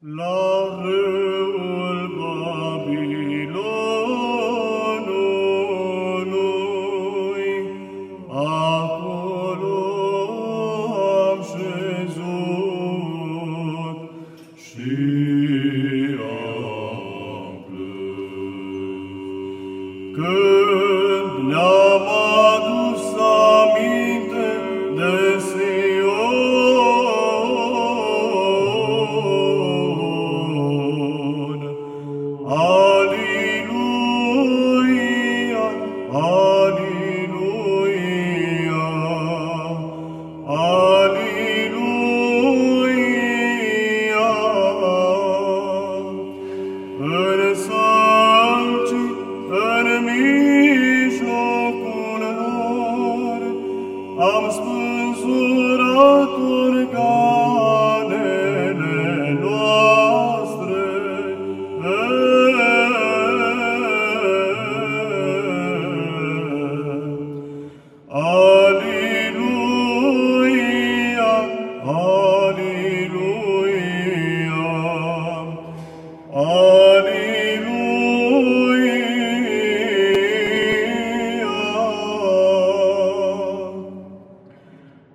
Love. Let us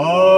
Oh.